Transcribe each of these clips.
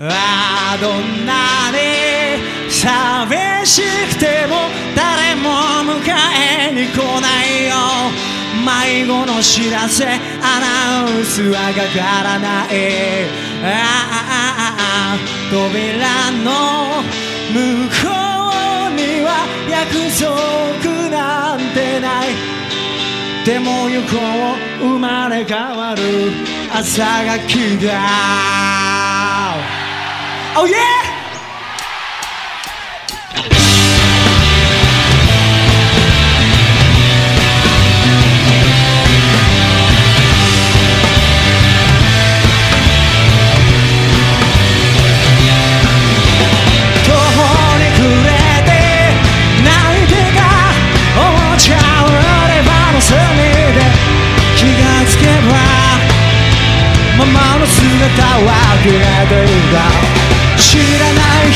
ああどんなに寂しくても誰も迎えに来ないよ。迷子の知らせアナウンスはかからない。ああああ扉の向こうには約束なんてない。でも行こう生まれ変わる朝が来た。Oh yeah! Mama の姿は消えていた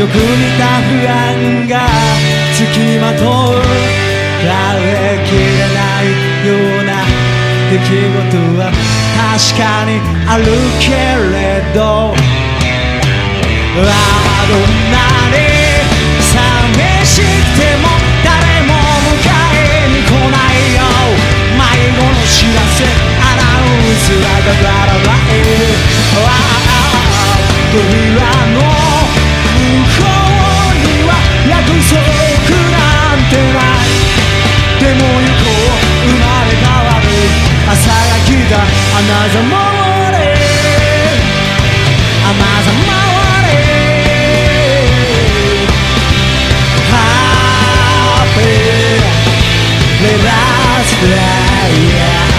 よく見た不安がつきまとう。耐れきれないような出来事は確かにあるけれど。ああどんなにまざまわれ甘ざまわれハッピーレラスライヤー